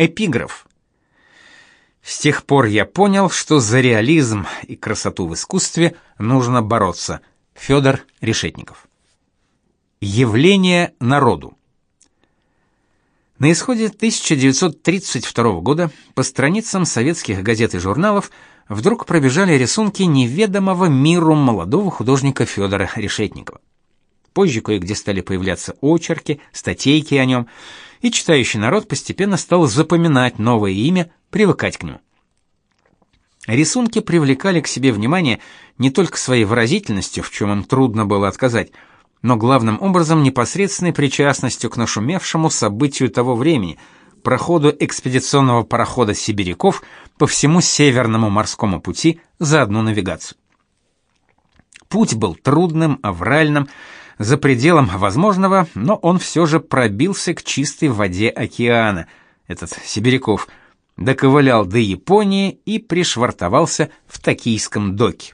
Эпиграф. С тех пор я понял, что за реализм и красоту в искусстве нужно бороться. Федор Решетников. Явление народу. На исходе 1932 года по страницам советских газет и журналов вдруг пробежали рисунки неведомого миру молодого художника Федора Решетникова. Позже кое-где стали появляться очерки, статейки о нем, и читающий народ постепенно стал запоминать новое имя, привыкать к нему. Рисунки привлекали к себе внимание не только своей выразительностью, в чем им трудно было отказать, но главным образом непосредственной причастностью к нашумевшему событию того времени проходу экспедиционного парохода Сибиряков по всему Северному морскому пути за одну навигацию. Путь был трудным, авральным, за пределом возможного, но он все же пробился к чистой воде океана, этот Сибиряков, доковылял до Японии и пришвартовался в токийском доке.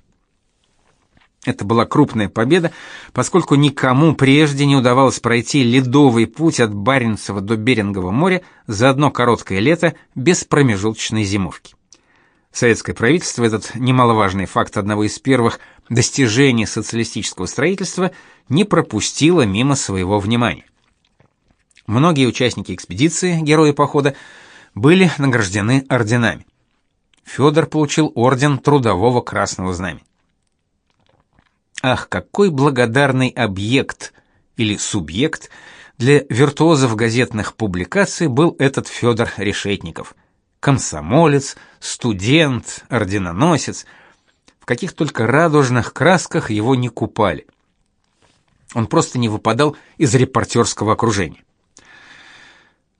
Это была крупная победа, поскольку никому прежде не удавалось пройти ледовый путь от Баренцева до Берингового моря за одно короткое лето без промежуточной зимовки. Советское правительство этот немаловажный факт одного из первых достижений социалистического строительства не пропустило мимо своего внимания. Многие участники экспедиции, герои похода, были награждены орденами. Федор получил орден Трудового Красного Знамени. Ах, какой благодарный объект или субъект для виртуозов газетных публикаций был этот Федор Решетников – комсомолец, студент, орденоносец. В каких только радужных красках его не купали. Он просто не выпадал из репортерского окружения.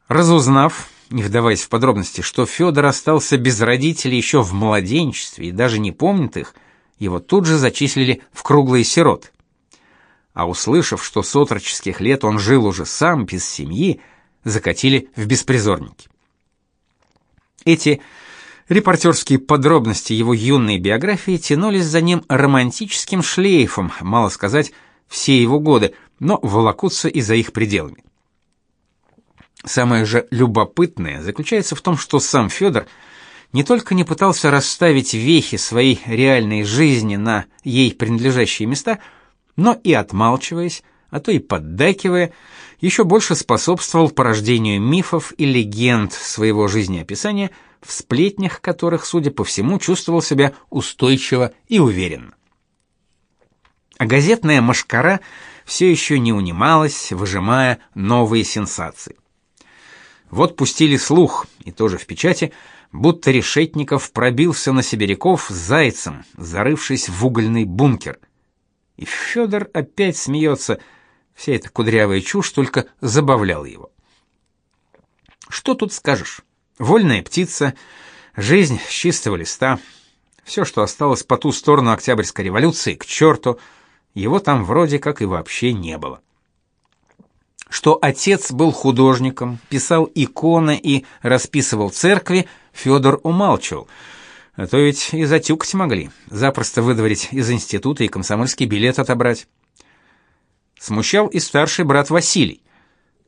Разузнав, не вдаваясь в подробности, что Федор остался без родителей еще в младенчестве и даже не помнит их, его тут же зачислили в круглые сироты. А услышав, что с отроческих лет он жил уже сам без семьи, закатили в беспризорники. Эти репортерские подробности его юной биографии тянулись за ним романтическим шлейфом, мало сказать, все его годы, но волокутся и за их пределами. Самое же любопытное заключается в том, что сам Федор не только не пытался расставить вехи своей реальной жизни на ей принадлежащие места, но и отмалчиваясь, а то и поддакивая, еще больше способствовал порождению мифов и легенд своего жизнеописания, в сплетнях которых, судя по всему, чувствовал себя устойчиво и уверенно. А газетная машкара все еще не унималась, выжимая новые сенсации. Вот пустили слух, и тоже в печати, будто Решетников пробился на сибиряков с зайцем, зарывшись в угольный бункер. И Федор опять смеется – Вся эта кудрявая чушь только забавляла его. Что тут скажешь? Вольная птица, жизнь с чистого листа. Все, что осталось по ту сторону Октябрьской революции, к черту, его там вроде как и вообще не было. Что отец был художником, писал иконы и расписывал церкви, Федор умалчивал. А то ведь и затюкать могли, запросто выдворить из института и комсомольский билет отобрать. Смущал и старший брат Василий,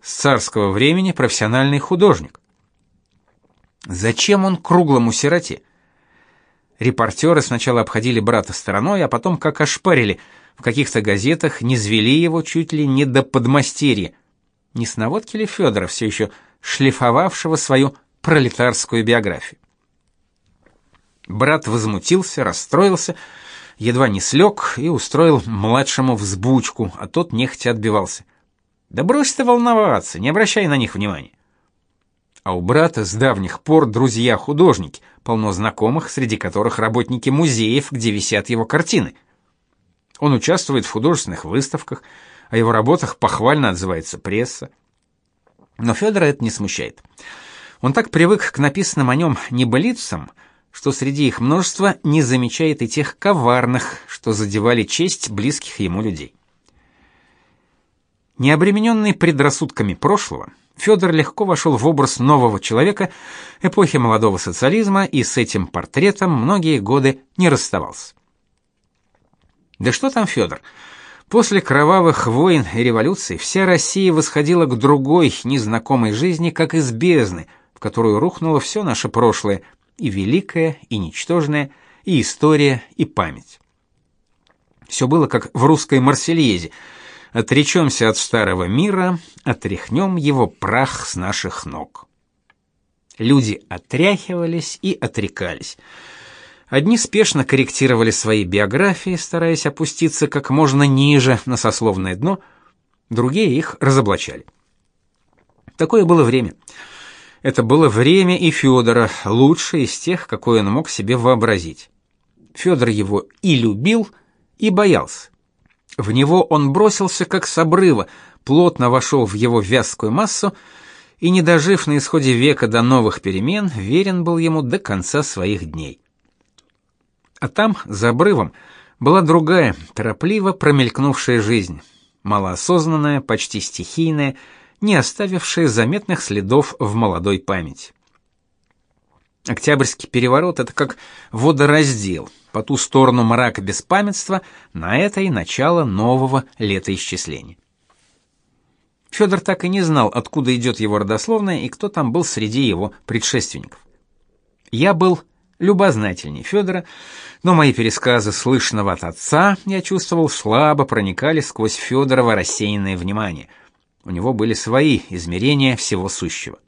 с царского времени профессиональный художник. Зачем он круглому сироте? Репортеры сначала обходили брата стороной, а потом как ошпарили. В каких-то газетах не звели его чуть ли не до подмастерья. Не с наводки ли Федора, все еще шлифовавшего свою пролетарскую биографию? Брат возмутился, расстроился, едва не слег и устроил младшему взбучку, а тот нехотя отбивался. Да брось ты волноваться, не обращай на них внимания. А у брата с давних пор друзья-художники, полно знакомых, среди которых работники музеев, где висят его картины. Он участвует в художественных выставках, о его работах похвально отзывается пресса. Но Федора это не смущает. Он так привык к написанным о нем небылицам, что среди их множества не замечает и тех коварных, что задевали честь близких ему людей. Не обремененный предрассудками прошлого, Федор легко вошел в образ нового человека эпохи молодого социализма и с этим портретом многие годы не расставался. Да что там Федор? После кровавых войн и революций вся Россия восходила к другой, незнакомой жизни, как из бездны, в которую рухнуло все наше прошлое, и великое, и ничтожное, и история, и память. Все было как в русской Марсельезе. Отречемся от старого мира, отряхнем его прах с наших ног. Люди отряхивались и отрекались. Одни спешно корректировали свои биографии, стараясь опуститься как можно ниже на сословное дно, другие их разоблачали. Такое было время. Это было время и Федора, лучшее из тех, какое он мог себе вообразить. Федор его и любил, и боялся. В него он бросился как с обрыва, плотно вошел в его вязкую массу и, не дожив на исходе века до новых перемен, верен был ему до конца своих дней. А там, за обрывом, была другая, торопливо промелькнувшая жизнь, малоосознанная, почти стихийная, не оставившие заметных следов в молодой памяти. Октябрьский переворот это как водораздел. По ту сторону мрака беспамятства на это и начало нового летоисчисления. Федор так и не знал, откуда идет его родословная и кто там был среди его предшественников. Я был любознательней Федора, но мои пересказы слышного от отца, я чувствовал, слабо проникали сквозь Федорова рассеянное внимание — у него были свои измерения всего сущего.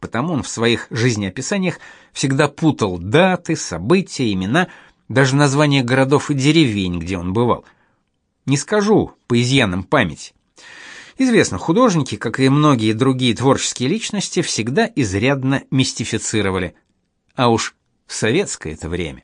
Потому он в своих жизнеописаниях всегда путал даты, события, имена, даже названия городов и деревень, где он бывал. Не скажу по изъянам памяти. Известно, художники, как и многие другие творческие личности, всегда изрядно мистифицировали. А уж в советское это время.